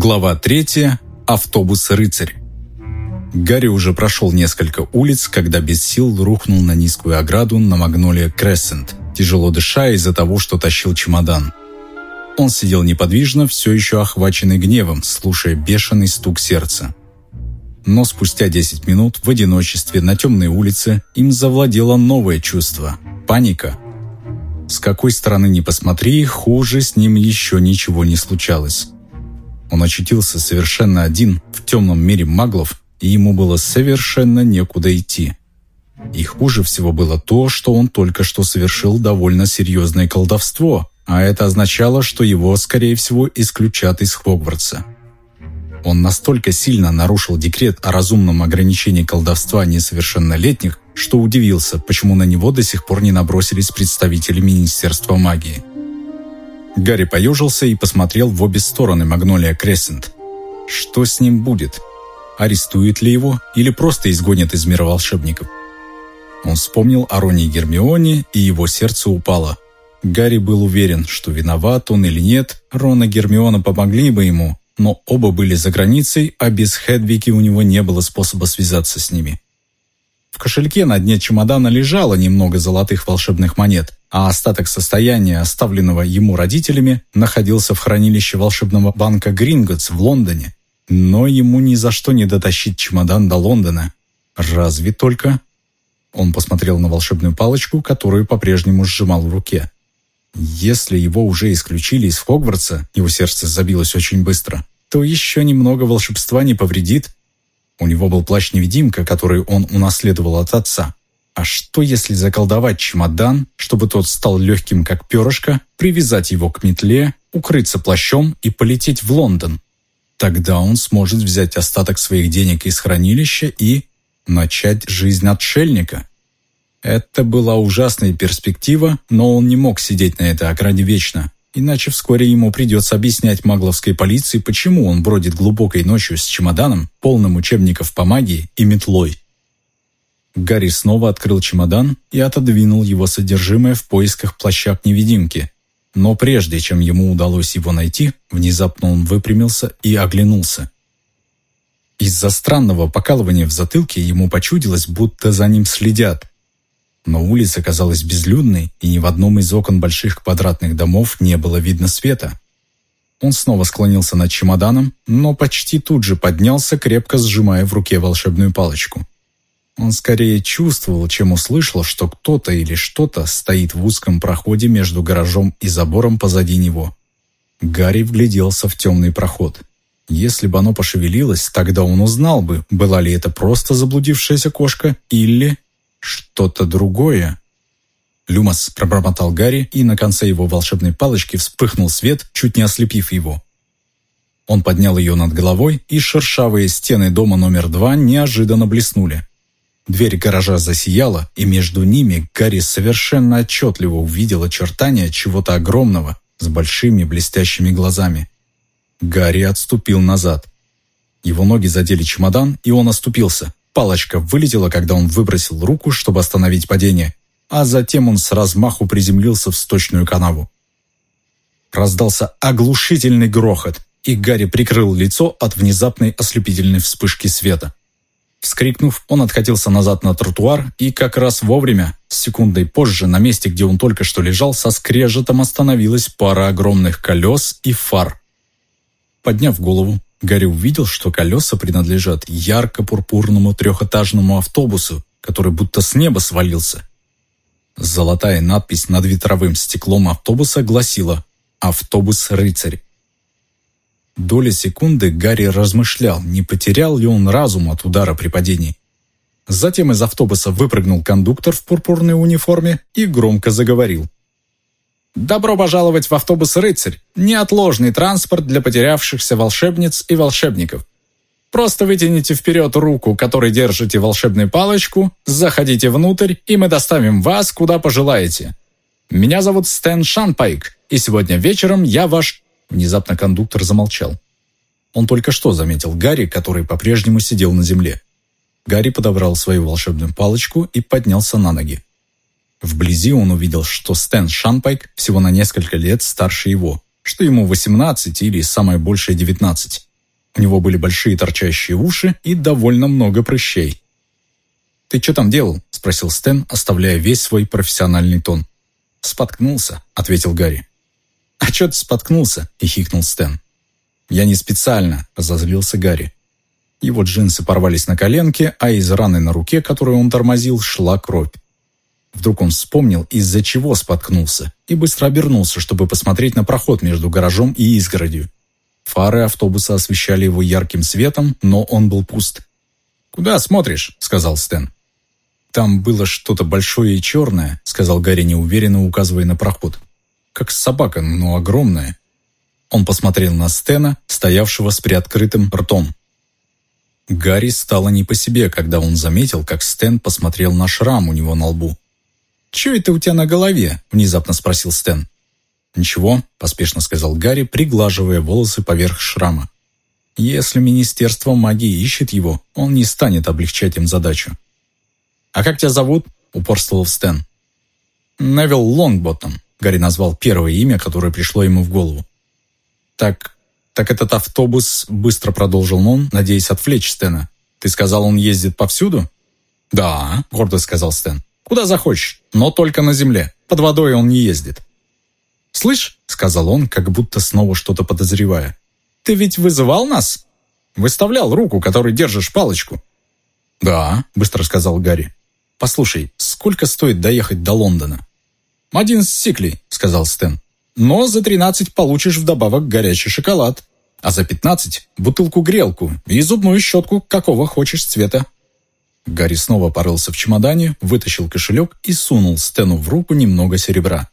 Глава 3. Автобус-рыцарь. Гарри уже прошел несколько улиц, когда без сил рухнул на низкую ограду на Магнолия Крессент, тяжело дыша из-за того, что тащил чемодан. Он сидел неподвижно, все еще охваченный гневом, слушая бешеный стук сердца. Но спустя 10 минут в одиночестве на темной улице им завладело новое чувство – паника. С какой стороны ни посмотри, хуже с ним еще ничего не случалось. Он очутился совершенно один в темном мире маглов, и ему было совершенно некуда идти. И хуже всего было то, что он только что совершил довольно серьезное колдовство, а это означало, что его, скорее всего, исключат из Хогвартса. Он настолько сильно нарушил декрет о разумном ограничении колдовства несовершеннолетних, что удивился, почему на него до сих пор не набросились представители Министерства магии. Гарри поежился и посмотрел в обе стороны Магнолия Крессент. Что с ним будет? Арестуют ли его или просто изгонят из мира волшебников? Он вспомнил о Роне и Гермионе, и его сердце упало. Гарри был уверен, что виноват он или нет, Рон и Гермиона помогли бы ему, но оба были за границей, а без Хедвики у него не было способа связаться с ними. В кошельке на дне чемодана лежало немного золотых волшебных монет, а остаток состояния, оставленного ему родителями, находился в хранилище волшебного банка Гринготс в Лондоне. Но ему ни за что не дотащить чемодан до Лондона. Разве только... Он посмотрел на волшебную палочку, которую по-прежнему сжимал в руке. Если его уже исключили из Хогвартса, его сердце забилось очень быстро, то еще немного волшебства не повредит. У него был плащ-невидимка, который он унаследовал от отца. А что, если заколдовать чемодан, чтобы тот стал легким, как перышко, привязать его к метле, укрыться плащом и полететь в Лондон? Тогда он сможет взять остаток своих денег из хранилища и начать жизнь отшельника. Это была ужасная перспектива, но он не мог сидеть на этой ограде вечно, иначе вскоре ему придется объяснять магловской полиции, почему он бродит глубокой ночью с чемоданом, полным учебников по магии и метлой. Гарри снова открыл чемодан и отодвинул его содержимое в поисках плаща-невидимки. Но прежде чем ему удалось его найти, внезапно он выпрямился и оглянулся. Из-за странного покалывания в затылке ему почудилось, будто за ним следят. Но улица казалась безлюдной, и ни в одном из окон больших квадратных домов не было видно света. Он снова склонился над чемоданом, но почти тут же поднялся, крепко сжимая в руке волшебную палочку. Он скорее чувствовал, чем услышал, что кто-то или что-то стоит в узком проходе между гаражом и забором позади него. Гарри вгляделся в темный проход. Если бы оно пошевелилось, тогда он узнал бы, была ли это просто заблудившаяся кошка или что-то другое. «Люмос», — пробормотал Гарри, и на конце его волшебной палочки вспыхнул свет, чуть не ослепив его. Он поднял ее над головой, и шершавые стены дома номер два неожиданно блеснули. Дверь гаража засияла, и между ними Гарри совершенно отчетливо увидел очертания чего-то огромного с большими блестящими глазами. Гарри отступил назад. Его ноги задели чемодан, и он оступился. Палочка вылетела, когда он выбросил руку, чтобы остановить падение, а затем он с размаху приземлился в сточную канаву. Раздался оглушительный грохот, и Гарри прикрыл лицо от внезапной ослепительной вспышки света. Вскрикнув, он откатился назад на тротуар и как раз вовремя, секундой позже, на месте, где он только что лежал, со скрежетом остановилась пара огромных колес и фар. Подняв голову, Гарри увидел, что колеса принадлежат ярко-пурпурному трехэтажному автобусу, который будто с неба свалился. Золотая надпись над ветровым стеклом автобуса гласила «Автобус-рыцарь». Доля секунды Гарри размышлял, не потерял ли он разум от удара при падении. Затем из автобуса выпрыгнул кондуктор в пурпурной униформе и громко заговорил. «Добро пожаловать в автобус «Рыцарь» – неотложный транспорт для потерявшихся волшебниц и волшебников. Просто вытяните вперед руку, которой держите волшебную палочку, заходите внутрь, и мы доставим вас, куда пожелаете. Меня зовут Стэн Шанпайк, и сегодня вечером я ваш Внезапно кондуктор замолчал. Он только что заметил Гарри, который по-прежнему сидел на земле. Гарри подобрал свою волшебную палочку и поднялся на ноги. Вблизи он увидел, что Стэн Шанпайк всего на несколько лет старше его, что ему 18 или самое большее 19. У него были большие торчащие уши и довольно много прыщей. «Ты что там делал?» – спросил Стэн, оставляя весь свой профессиональный тон. «Споткнулся», – ответил Гарри. «А что ты споткнулся?» – хихикнул Стэн. «Я не специально», – разозлился Гарри. Его джинсы порвались на коленке, а из раны на руке, которую он тормозил, шла кровь. Вдруг он вспомнил, из-за чего споткнулся, и быстро обернулся, чтобы посмотреть на проход между гаражом и изгородью. Фары автобуса освещали его ярким светом, но он был пуст. «Куда смотришь?» — сказал Стэн. «Там было что-то большое и черное», — сказал Гарри неуверенно, указывая на проход. «Как собака, но огромная». Он посмотрел на Стена, стоявшего с приоткрытым ртом. Гарри стало не по себе, когда он заметил, как Стэн посмотрел на шрам у него на лбу. «Чё это у тебя на голове?» – внезапно спросил Стэн. «Ничего», – поспешно сказал Гарри, приглаживая волосы поверх шрама. «Если Министерство магии ищет его, он не станет облегчать им задачу». «А как тебя зовут?» – упорствовал Стэн. «Невил Лонгботтом», – Гарри назвал первое имя, которое пришло ему в голову. «Так, так этот автобус», – быстро продолжил он, надеясь отвлечь Стэна. «Ты сказал, он ездит повсюду?» «Да», – гордо сказал Стэн. Куда захочешь, но только на земле. Под водой он не ездит». «Слышь», — сказал он, как будто снова что-то подозревая, «ты ведь вызывал нас? Выставлял руку, которой держишь палочку». «Да», — быстро сказал Гарри. «Послушай, сколько стоит доехать до Лондона?» «Один сиклей», — сказал Стэн. «Но за тринадцать получишь вдобавок горячий шоколад, а за пятнадцать — бутылку-грелку и зубную щетку какого хочешь цвета». Гарри снова порылся в чемодане, вытащил кошелек и сунул Стэну в руку немного серебра.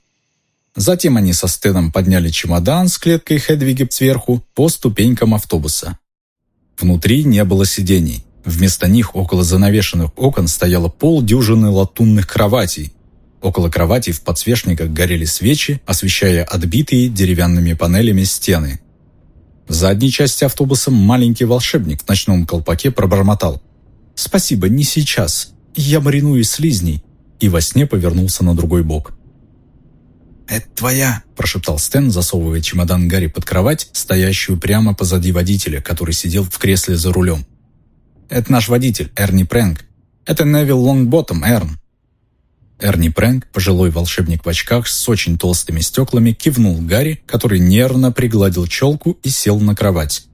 Затем они со Стэном подняли чемодан с клеткой Хедвиги сверху по ступенькам автобуса. Внутри не было сидений. Вместо них около занавешенных окон стояло полдюжины латунных кроватей. Около кроватей в подсвечниках горели свечи, освещая отбитые деревянными панелями стены. В задней части автобуса маленький волшебник в ночном колпаке пробормотал. «Спасибо, не сейчас. Я мариную слизней». И во сне повернулся на другой бок. «Это твоя», – прошептал Стэн, засовывая чемодан Гарри под кровать, стоящую прямо позади водителя, который сидел в кресле за рулем. «Это наш водитель, Эрни Прэнк. Это Невил Лонгботтом, Эрн». Эрни Прэнк, пожилой волшебник в очках с очень толстыми стеклами, кивнул Гарри, который нервно пригладил челку и сел на кровать.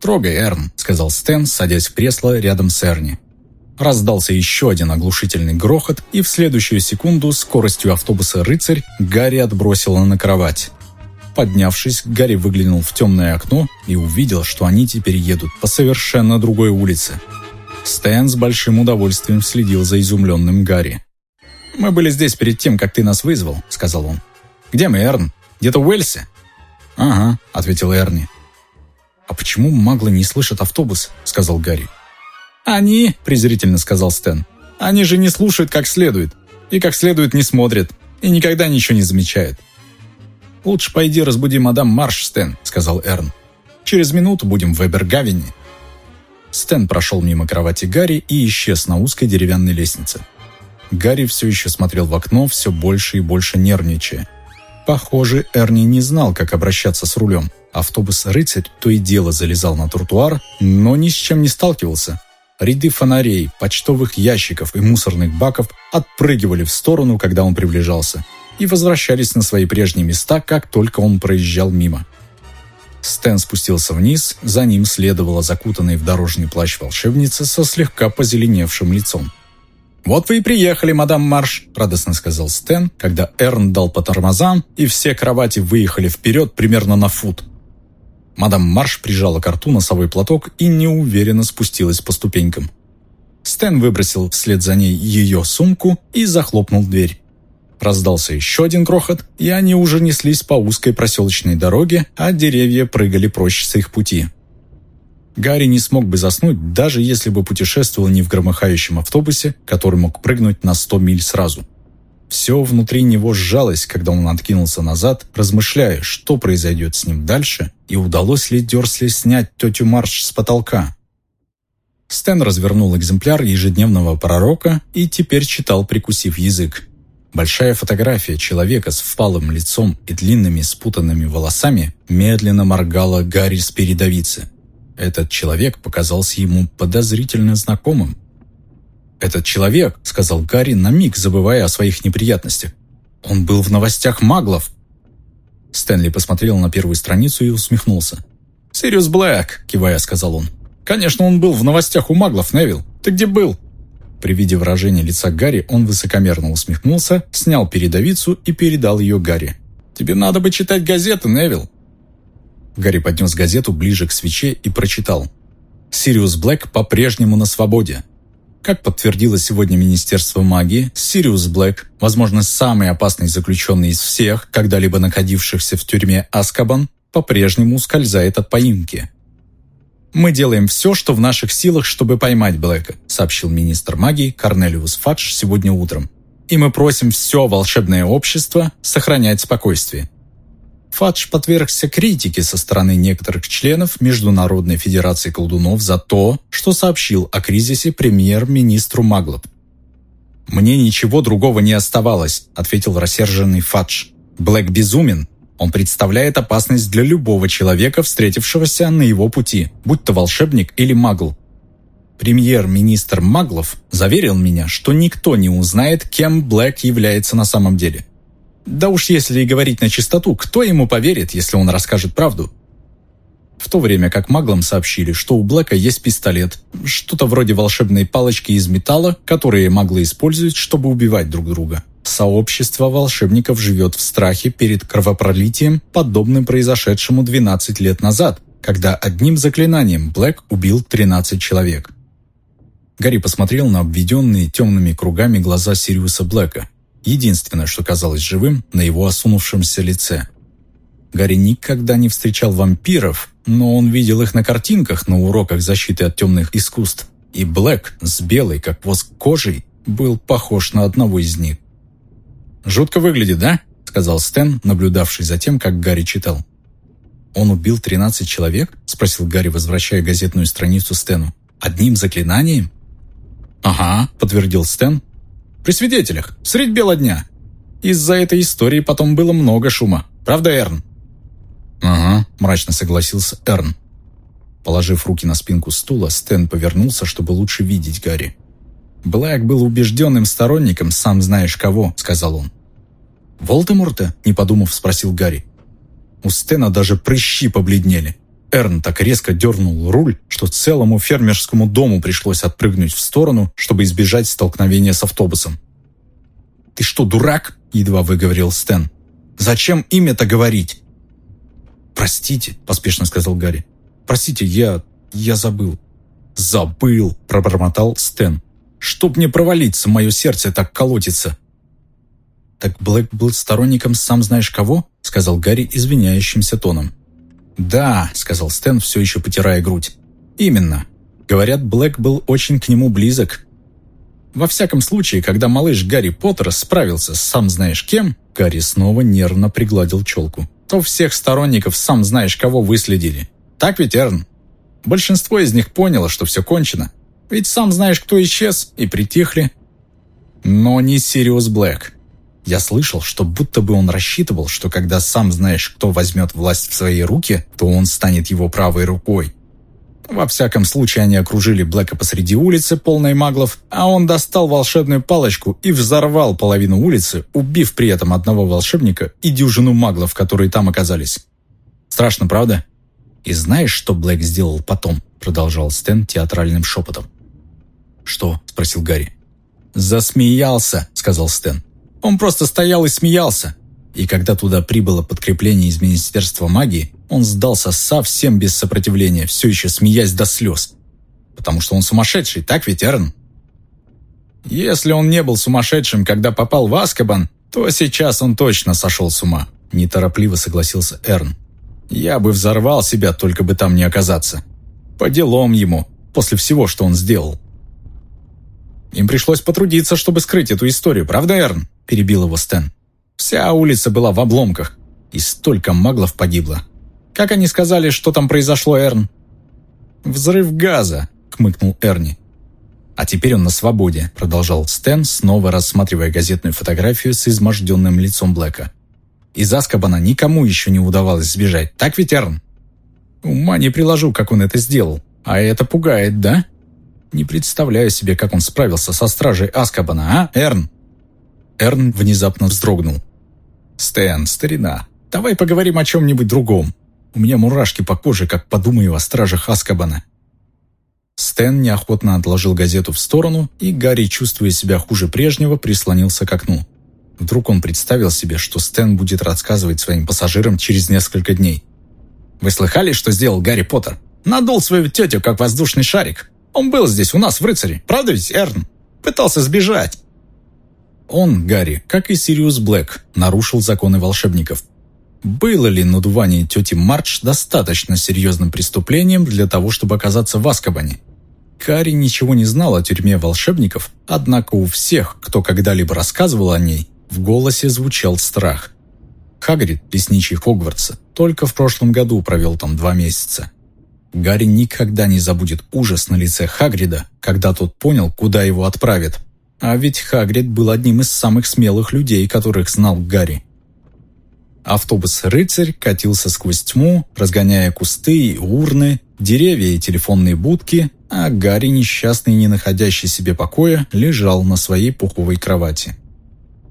«Трогай, Эрн», — сказал Стэн, садясь в кресло рядом с Эрни. Раздался еще один оглушительный грохот, и в следующую секунду скоростью автобуса «Рыцарь» Гарри отбросила на кровать. Поднявшись, Гарри выглянул в темное окно и увидел, что они теперь едут по совершенно другой улице. Стэн с большим удовольствием следил за изумленным Гарри. «Мы были здесь перед тем, как ты нас вызвал», — сказал он. «Где мы, Эрн? Где-то в Уэльсе?» «Ага», — ответил Эрни. «А почему маглы не слышат автобус?» — сказал Гарри. «Они», — презрительно сказал Стэн, — «они же не слушают как следует, и как следует не смотрят, и никогда ничего не замечают». «Лучше пойди разбуди мадам Марш, Стэн», — сказал Эрн. «Через минуту будем в Эбергавине». Стэн прошел мимо кровати Гарри и исчез на узкой деревянной лестнице. Гарри все еще смотрел в окно, все больше и больше нервничая. Похоже, Эрни не знал, как обращаться с рулем. Автобус «Рыцарь» то и дело залезал на тротуар, но ни с чем не сталкивался. Ряды фонарей, почтовых ящиков и мусорных баков отпрыгивали в сторону, когда он приближался, и возвращались на свои прежние места, как только он проезжал мимо. Стэн спустился вниз, за ним следовала закутанная в дорожный плащ волшебница со слегка позеленевшим лицом. «Вот вы и приехали, мадам Марш», — радостно сказал Стэн, когда Эрн дал по тормозам, и все кровати выехали вперед примерно на фут. Мадам Марш прижала к рту носовой платок и неуверенно спустилась по ступенькам. Стэн выбросил вслед за ней ее сумку и захлопнул дверь. Раздался еще один грохот, и они уже неслись по узкой проселочной дороге, а деревья прыгали прочь с их пути. Гарри не смог бы заснуть, даже если бы путешествовал не в громыхающем автобусе, который мог прыгнуть на 100 миль сразу. Все внутри него сжалось, когда он откинулся назад, размышляя, что произойдет с ним дальше, и удалось ли Дерсли снять тетю Марш с потолка. Стэн развернул экземпляр ежедневного пророка и теперь читал, прикусив язык. Большая фотография человека с впалым лицом и длинными спутанными волосами медленно моргала Гарри с передовицы. Этот человек показался ему подозрительно знакомым. «Этот человек», — сказал Гарри, на миг забывая о своих неприятностях. «Он был в новостях маглов». Стэнли посмотрел на первую страницу и усмехнулся. «Сириус Блэк», — кивая, сказал он. «Конечно, он был в новостях у маглов, Невил. Ты где был?» При виде выражения лица Гарри он высокомерно усмехнулся, снял передовицу и передал ее Гарри. «Тебе надо бы читать газеты, Невил». Гарри поднес газету ближе к свече и прочитал. «Сириус Блэк по-прежнему на свободе. Как подтвердило сегодня Министерство магии, Сириус Блэк, возможно, самый опасный заключенный из всех, когда-либо находившихся в тюрьме Азкабан, по-прежнему ускользает от поимки. «Мы делаем все, что в наших силах, чтобы поймать Блэка», сообщил министр магии Корнелиус Фадж сегодня утром. «И мы просим все волшебное общество сохранять спокойствие». Фадж подвергся критике со стороны некоторых членов Международной Федерации колдунов за то, что сообщил о кризисе премьер-министру Маглот. «Мне ничего другого не оставалось», — ответил рассерженный Фадж. «Блэк безумен, он представляет опасность для любого человека, встретившегося на его пути, будь то волшебник или магл. Премьер-министр Маглов заверил меня, что никто не узнает, кем Блэк является на самом деле. Да уж если и говорить на чистоту, кто ему поверит, если он расскажет правду? В то время как маглам сообщили, что у Блэка есть пистолет, что-то вроде волшебной палочки из металла, которые маглы используют, чтобы убивать друг друга. Сообщество волшебников живет в страхе перед кровопролитием, подобным произошедшему 12 лет назад, когда одним заклинанием Блэк убил 13 человек. Гарри посмотрел на обведенные темными кругами глаза Сириуса Блэка. Единственное, что казалось живым, на его осунувшемся лице. Гарри никогда не встречал вампиров, но он видел их на картинках на уроках защиты от темных искусств. И Блэк с белой, как воск кожей, был похож на одного из них. «Жутко выглядит, да?» — сказал Стэн, наблюдавший за тем, как Гарри читал. «Он убил 13 человек?» — спросил Гарри, возвращая газетную страницу Стэну. «Одним заклинанием?» «Ага», — подтвердил Стэн. «При свидетелях, средь бела дня. Из-за этой истории потом было много шума. Правда, Эрн?» «Ага», — мрачно согласился Эрн. Положив руки на спинку стула, Стэн повернулся, чтобы лучше видеть Гарри. «Блэк был убежденным сторонником, сам знаешь кого», — сказал он. «Волдеморта?» — не подумав, спросил Гарри. У Стена даже прыщи побледнели. Эрн так резко дернул руль, что целому фермерскому дому пришлось отпрыгнуть в сторону, чтобы избежать столкновения с автобусом. «Ты что, дурак?» — едва выговорил Стэн. «Зачем имя-то говорить?» «Простите», — поспешно сказал Гарри. «Простите, я... я забыл». «Забыл», — пробормотал Стэн. «Чтоб не провалиться, мое сердце так колотится». «Так Блэк был сторонником сам знаешь кого?» — сказал Гарри извиняющимся тоном. «Да», — сказал Стэн, все еще потирая грудь. «Именно. Говорят, Блэк был очень к нему близок. Во всяком случае, когда малыш Гарри Поттер справился с сам знаешь кем, Гарри снова нервно пригладил челку, то всех сторонников сам знаешь кого выследили. Так ведь, Эрн? Большинство из них поняло, что все кончено. Ведь сам знаешь, кто исчез, и притихли. Но не Сириус Блэк. Я слышал, что будто бы он рассчитывал, что когда сам знаешь, кто возьмет власть в свои руки, то он станет его правой рукой. Во всяком случае, они окружили Блэка посреди улицы, полной маглов, а он достал волшебную палочку и взорвал половину улицы, убив при этом одного волшебника и дюжину маглов, которые там оказались. Страшно, правда? «И знаешь, что Блэк сделал потом?» продолжал Стэн театральным шепотом. «Что?» – спросил Гарри. «Засмеялся», – сказал Стэн. Он просто стоял и смеялся. И когда туда прибыло подкрепление из Министерства магии, он сдался совсем без сопротивления, все еще смеясь до слез. Потому что он сумасшедший, так ведь, Эрн? Если он не был сумасшедшим, когда попал в Аскабан, то сейчас он точно сошел с ума. Неторопливо согласился Эрн. Я бы взорвал себя, только бы там не оказаться. По делам ему, после всего, что он сделал. Им пришлось потрудиться, чтобы скрыть эту историю, правда, Эрн? Перебил его Стэн. «Вся улица была в обломках, и столько маглов погибло. Как они сказали, что там произошло, Эрн?» «Взрыв газа», — хмыкнул Эрни. «А теперь он на свободе», — продолжал Стэн, снова рассматривая газетную фотографию с изможденным лицом Блэка. «Из Аскабана никому еще не удавалось сбежать, так ведь, Эрн?» Ума не приложу, как он это сделал. А это пугает, да? Не представляю себе, как он справился со стражей Аскабана, а, Эрн?» Эрн внезапно вздрогнул. «Стэн, старина, давай поговорим о чем-нибудь другом. У меня мурашки по коже, как подумаю о стражах Аскабана». Стэн неохотно отложил газету в сторону, и Гарри, чувствуя себя хуже прежнего, прислонился к окну. Вдруг он представил себе, что Стэн будет рассказывать своим пассажирам через несколько дней. «Вы слыхали, что сделал Гарри Поттер? Надул свою тетю, как воздушный шарик. Он был здесь, у нас, в рыцаре. Правда ведь, Эрн? Пытался сбежать». Он, Гарри, как и Сириус Блэк, нарушил законы волшебников. Было ли надувание тети Мардж достаточно серьезным преступлением для того, чтобы оказаться в Аскабане? Гарри ничего не знал о тюрьме волшебников, однако у всех, кто когда-либо рассказывал о ней, в голосе звучал страх. Хагрид, лесничий Хогвартса, только в прошлом году провел там два месяца. Гарри никогда не забудет ужас на лице Хагрида, когда тот понял, куда его отправят. А ведь Хагрид был одним из самых смелых людей, которых знал Гарри. Автобус «Рыцарь» катился сквозь тьму, разгоняя кусты и урны, деревья и телефонные будки, а Гарри, несчастный не находящий себе покоя, лежал на своей пуховой кровати.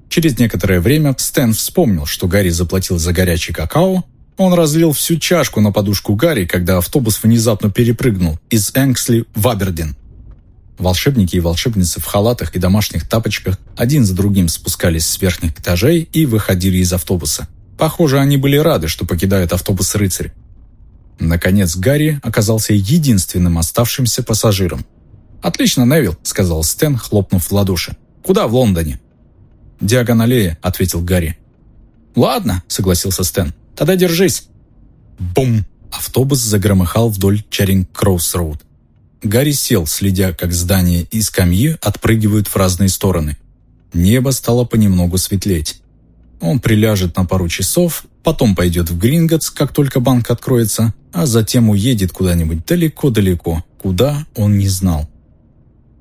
Через некоторое время Стэн вспомнил, что Гарри заплатил за горячий какао, он разлил всю чашку на подушку Гарри, когда автобус внезапно перепрыгнул из Энксли в Абердин. Волшебники и волшебницы в халатах и домашних тапочках один за другим спускались с верхних этажей и выходили из автобуса. Похоже, они были рады, что покидают автобус рыцарь. Наконец Гарри оказался единственным оставшимся пассажиром. «Отлично, Невил», — сказал Стэн, хлопнув в ладоши. «Куда в Лондоне?» «Диагоналея», — ответил Гарри. «Ладно», — согласился Стэн. Тогда держись!» Бум! Автобус загромыхал вдоль Чаринг-Кроусс-Роуд. Гарри сел, следя, как здания и скамьи отпрыгивают в разные стороны. Небо стало понемногу светлеть. Он приляжет на пару часов, потом пойдет в Гринготс, как только банк откроется, а затем уедет куда-нибудь далеко-далеко, куда он не знал.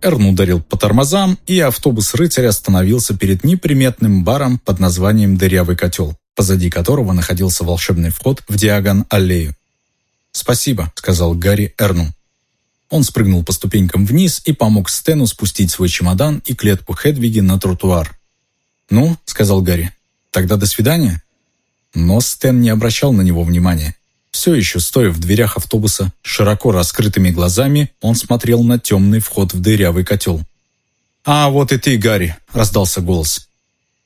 Эрн ударил по тормозам, и автобус рыцаря остановился перед неприметным баром под названием «Дырявый котел» позади которого находился волшебный вход в Диагон-аллею. «Спасибо», — сказал Гарри Эрну. Он спрыгнул по ступенькам вниз и помог Стэну спустить свой чемодан и клетку Хедвиги на тротуар. «Ну», — сказал Гарри, — «тогда до свидания». Но Стэн не обращал на него внимания. Все еще стоя в дверях автобуса, широко раскрытыми глазами, он смотрел на темный вход в дырявый котел. «А, вот и ты, Гарри!» — раздался голос.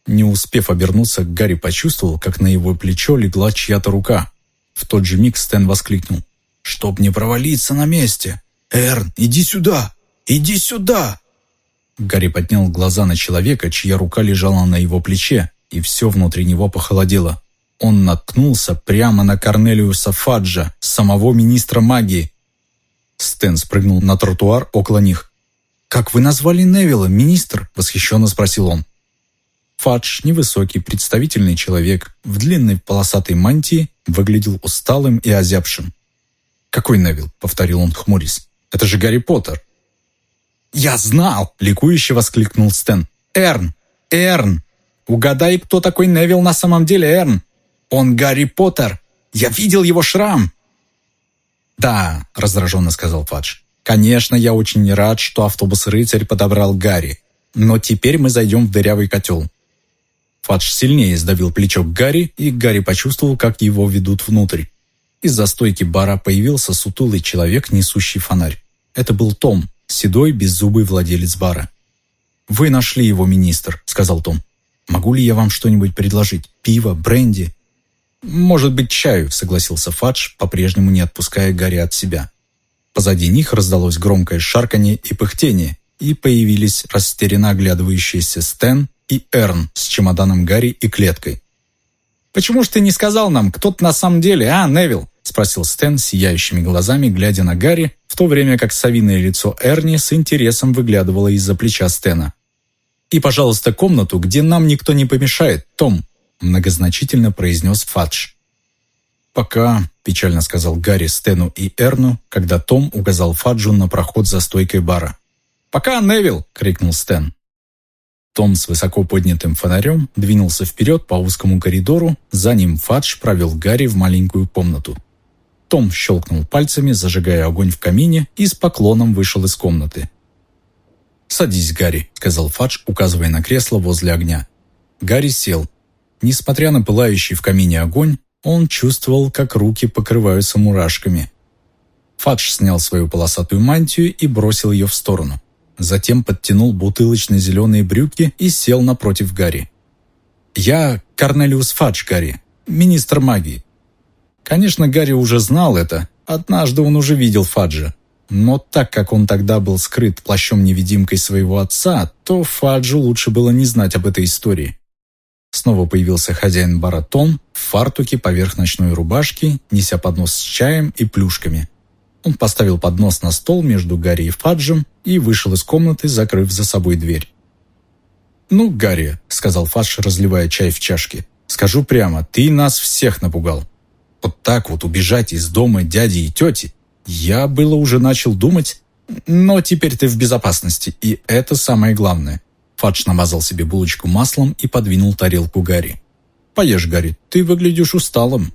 Не успев обернуться, Гарри почувствовал, как на его плечо легла чья-то рука. В тот же миг Стэн воскликнул. «Чтоб не провалиться на месте! Эрн, иди сюда! Иди сюда!» Гарри поднял глаза на человека, чья рука лежала на его плече, и все внутри него похолодело. Он наткнулся прямо на Корнелиуса Фаджа, самого министра магии. Стэн спрыгнул на тротуар около них. «Как вы назвали Невилла, министр?» – восхищенно спросил он. Фадж, невысокий, представительный человек, в длинной полосатой мантии, выглядел усталым и озябшим. «Какой Невил?» — повторил он, хмурясь. «Это же Гарри Поттер!» «Я знал!» — ликующе воскликнул Стэн. «Эрн! Эрн! Угадай, кто такой Невил на самом деле, Эрн! Он Гарри Поттер! Я видел его шрам!» «Да», — раздраженно сказал Фадж. «Конечно, я очень рад, что автобус-рыцарь подобрал Гарри. Но теперь мы зайдем в дырявый котел. Фадж сильнее сдавил плечо Гарри, и Гарри почувствовал, как его ведут внутрь. Из-за стойки бара появился сутулый человек, несущий фонарь. Это был Том, седой, беззубый владелец бара. «Вы нашли его, министр», — сказал Том. «Могу ли я вам что-нибудь предложить? Пиво, бренди?» «Может быть, чаю», — согласился Фадж, по-прежнему не отпуская Гарри от себя. Позади них раздалось громкое шарканье и пыхтение, и появились растерянно оглядывающиеся Стэн и Эрн с чемоданом Гарри и клеткой. «Почему ж ты не сказал нам, кто ты на самом деле, а, Невил?» — спросил Стэн сияющими глазами, глядя на Гарри, в то время как совиное лицо Эрни с интересом выглядывало из-за плеча Стэна. «И, пожалуйста, комнату, где нам никто не помешает, Том», — многозначительно произнес Фадж. «Пока», — печально сказал Гарри Стэну и Эрну, когда Том указал Фаджу на проход за стойкой бара. «Пока, Невил!» — крикнул Стэн. Том с высоко поднятым фонарем двинулся вперед по узкому коридору, за ним Фадж провел Гарри в маленькую комнату. Том щелкнул пальцами, зажигая огонь в камине, и с поклоном вышел из комнаты. «Садись, Гарри», — сказал Фадж, указывая на кресло возле огня. Гарри сел. Несмотря на пылающий в камине огонь, он чувствовал, как руки покрываются мурашками. Фадж снял свою полосатую мантию и бросил ее в сторону. Затем подтянул бутылочно-зеленые брюки и сел напротив Гарри. «Я Корнелиус Фадж, Гарри, министр магии». Конечно, Гарри уже знал это. Однажды он уже видел Фаджа. Но так как он тогда был скрыт плащом-невидимкой своего отца, то Фаджу лучше было не знать об этой истории. Снова появился хозяин бара Том в фартуке поверх ночной рубашки, неся поднос с чаем и плюшками. Он поставил поднос на стол между Гарри и Фаджем и вышел из комнаты, закрыв за собой дверь. «Ну, Гарри», — сказал Фадж, разливая чай в чашке, — «скажу прямо, ты нас всех напугал. Вот так вот убежать из дома дяди и тети. Я было уже начал думать, но теперь ты в безопасности, и это самое главное». Фадж намазал себе булочку маслом и подвинул тарелку Гарри. «Поешь, Гарри, ты выглядишь усталым».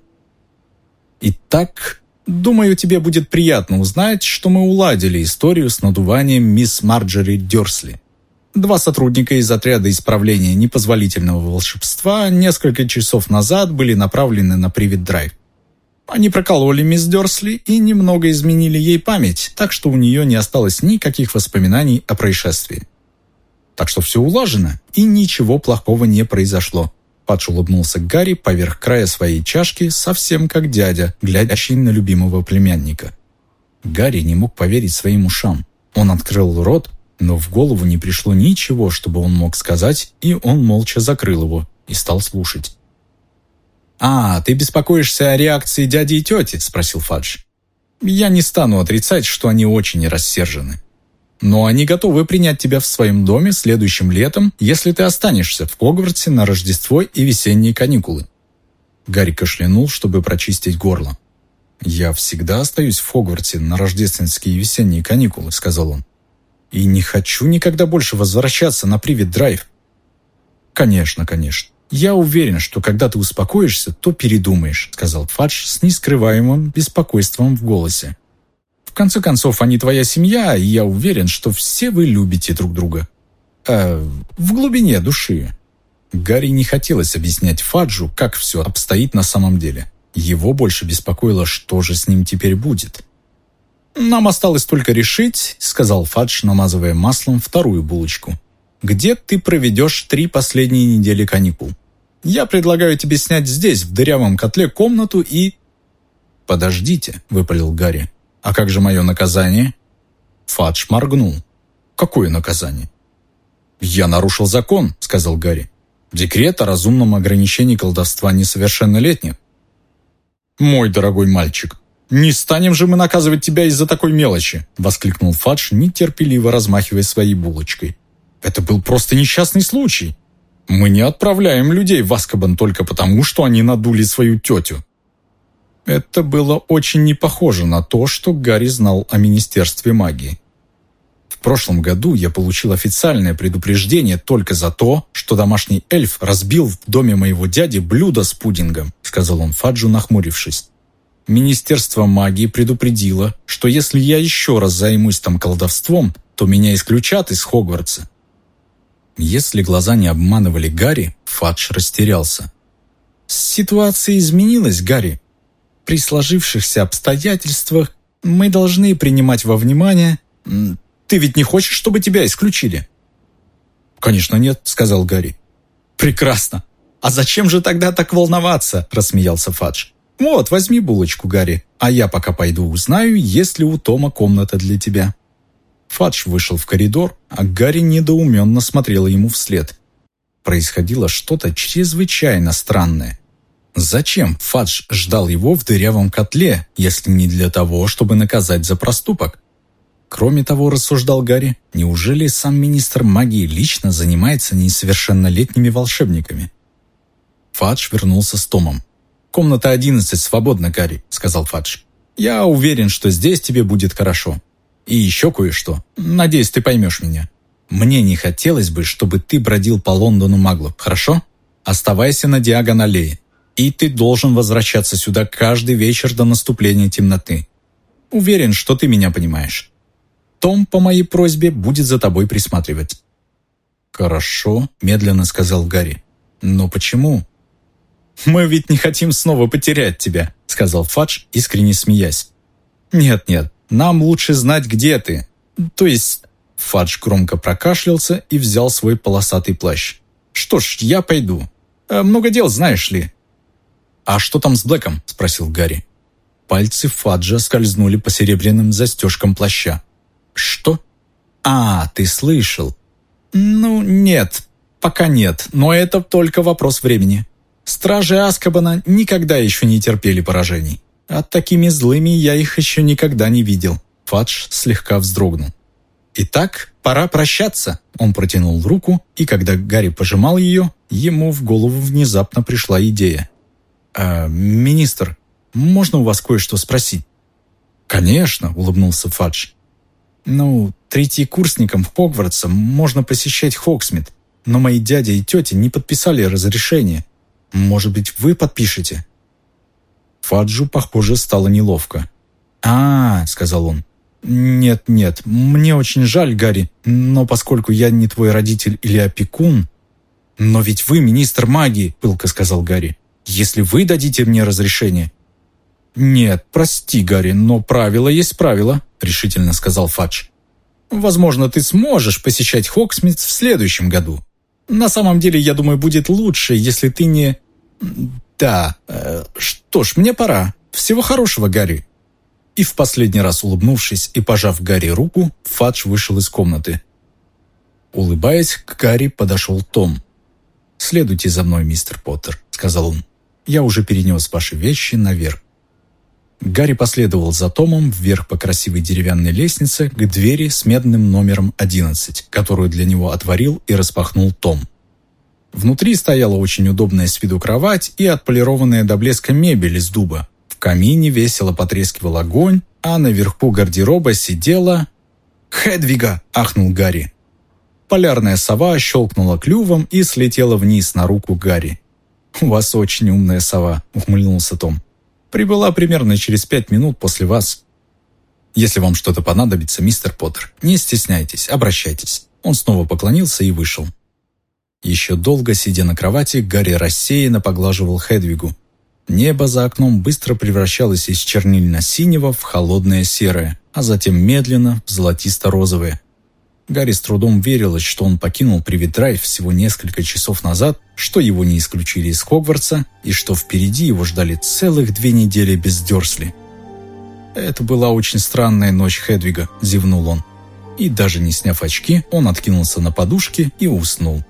«Итак, думаю, тебе будет приятно узнать, что мы уладили историю с надуванием мисс Марджори Дёрсли. Два сотрудника из отряда исправления непозволительного волшебства несколько часов назад были направлены на Привет-драйв. Они прокололи мисс Дёрсли и немного изменили ей память, так что у нее не осталось никаких воспоминаний о происшествии. Так что все улажено, и ничего плохого не произошло. Патч улыбнулся Гарри поверх края своей чашки, совсем как дядя, глядящий на любимого племянника. Гарри не мог поверить своим ушам. Он открыл рот, но в голову не пришло ничего, чтобы он мог сказать, и он молча закрыл его и стал слушать. «А, ты беспокоишься о реакции дяди и тети?» – спросил Фадж. «Я не стану отрицать, что они очень рассержены. Но они готовы принять тебя в своем доме следующим летом, если ты останешься в Хогвартсе на Рождество и весенние каникулы». Гарри кашлянул, чтобы прочистить горло. «Я всегда остаюсь в Хогвартсе на рождественские и весенние каникулы», — сказал он. «И не хочу никогда больше возвращаться на Привет-драйв». «Конечно, конечно. Я уверен, что когда ты успокоишься, то передумаешь», — сказал Фадж с нескрываемым беспокойством в голосе конце концов, они твоя семья, и я уверен, что все вы любите друг друга. Э, в глубине души. Гарри не хотелось объяснять Фаджу, как все обстоит на самом деле. Его больше беспокоило, что же с ним теперь будет. «Нам осталось только решить», — сказал Фадж, намазывая маслом вторую булочку. «Где ты проведешь три последние недели каникул? Я предлагаю тебе снять здесь, в дырявом котле, комнату и...» «Подождите», — выпалил Гарри. «А как же мое наказание?» Фадж моргнул. «Какое наказание?» «Я нарушил закон», — сказал Гарри. «Декрет о разумном ограничении колдовства несовершеннолетних». «Мой дорогой мальчик, не станем же мы наказывать тебя из-за такой мелочи!» — воскликнул Фадж, нетерпеливо размахивая своей булочкой. «Это был просто несчастный случай. Мы не отправляем людей в Аскабан только потому, что они надули свою тетю. Это было очень не похоже на то, что Гарри знал о Министерстве магии. В прошлом году я получил официальное предупреждение только за то, что домашний эльф разбил в доме моего дяди блюдо с пудингом, сказал он Фаджу, нахмурившись. Министерство магии предупредило, что если я еще раз займусь там колдовством, то меня исключат из Хогвартса. Если глаза не обманывали Гарри, Фадж растерялся. «Ситуация изменилась, Гарри», при сложившихся обстоятельствах мы должны принимать во внимание... Ты ведь не хочешь, чтобы тебя исключили?» «Конечно нет», — сказал Гарри. «Прекрасно. А зачем же тогда так волноваться?» — рассмеялся Фадж. «Вот, возьми булочку, Гарри, а я пока пойду узнаю, есть ли у Тома комната для тебя». Фадж вышел в коридор, а Гарри недоуменно смотрела ему вслед. Происходило что-то чрезвычайно странное. Зачем Фадж ждал его в дырявом котле, если не для того, чтобы наказать за проступок? Кроме того, рассуждал Гарри, неужели сам министр магии лично занимается несовершеннолетними волшебниками? Фадж вернулся с Томом. «Комната 11 свободна, Гарри», — сказал Фадж. «Я уверен, что здесь тебе будет хорошо. И еще кое-что. Надеюсь, ты поймешь меня. Мне не хотелось бы, чтобы ты бродил по Лондону маглов, хорошо? Оставайся на Диагон-аллее. И ты должен возвращаться сюда каждый вечер до наступления темноты. Уверен, что ты меня понимаешь. Том, по моей просьбе, будет за тобой присматривать». «Хорошо», — медленно сказал Гарри. «Но почему?» «Мы ведь не хотим снова потерять тебя», — сказал Фадж, искренне смеясь. «Нет-нет, нам лучше знать, где ты. То есть...» Фадж громко прокашлялся и взял свой полосатый плащ. «Что ж, я пойду. Э, много дел, знаешь ли». «А что там с Блэком?» — спросил Гарри. Пальцы Фаджа скользнули по серебряным застежкам плаща. «Что?» «А, ты слышал?» «Ну, нет, пока нет, но это только вопрос времени. Стражи Аскабана никогда еще не терпели поражений. А такими злыми я их еще никогда не видел». Фадж слегка вздрогнул. «Итак, пора прощаться». Он протянул руку, и когда Гарри пожимал ее, ему в голову внезапно пришла идея. «А, «Министр, можно у вас кое-что спросить?» «Конечно», — улыбнулся Фадж. «Ну, третьекурсникам Хогвартса можно посещать Хоксмит, но мои дядя и тетя не подписали разрешение. Может быть, вы подпишете?» Фаджу, похоже, стало неловко. «А, — сказал он, — нет-нет, мне очень жаль, Гарри, но поскольку я не твой родитель или опекун...» «Но ведь вы министр магии», — пылко сказал Гарри. «Если вы дадите мне разрешение...» «Нет, прости, Гарри, но правило есть правило», — решительно сказал Фадж. «Возможно, ты сможешь посещать Хоксмит в следующем году. На самом деле, я думаю, будет лучше, если ты не...» «Да, э, что ж, мне пора. Всего хорошего, Гарри». И в последний раз улыбнувшись и пожав Гарри руку, Фадж вышел из комнаты. Улыбаясь, к Гарри подошел Том. «Следуйте за мной, мистер Поттер», — сказал он. «Я уже перенес ваши вещи наверх». Гарри последовал за Томом вверх по красивой деревянной лестнице к двери с медным номером 11, которую для него отворил и распахнул Том. Внутри стояла очень удобная с виду кровать и отполированная до блеска мебель из дуба. В камине весело потрескивал огонь, а наверху гардероба сидела... «Хедвига!» – ахнул Гарри. Полярная сова щелкнула клювом и слетела вниз на руку Гарри. «У вас очень умная сова», – ухмыльнулся Том. «Прибыла примерно через пять минут после вас». «Если вам что-то понадобится, мистер Поттер, не стесняйтесь, обращайтесь». Он снова поклонился и вышел. Еще долго, сидя на кровати, Гарри рассеянно поглаживал Хедвигу. Небо за окном быстро превращалось из чернильно-синего в холодное серое, а затем медленно в золотисто-розовое. Гарри с трудом верилось, что он покинул Привидрайв всего несколько часов назад, что его не исключили из Хогвартса и что впереди его ждали целых две недели без Дёрсли. «Это была очень странная ночь Хедвига», – зевнул он. И даже не сняв очки, он откинулся на подушке и уснул.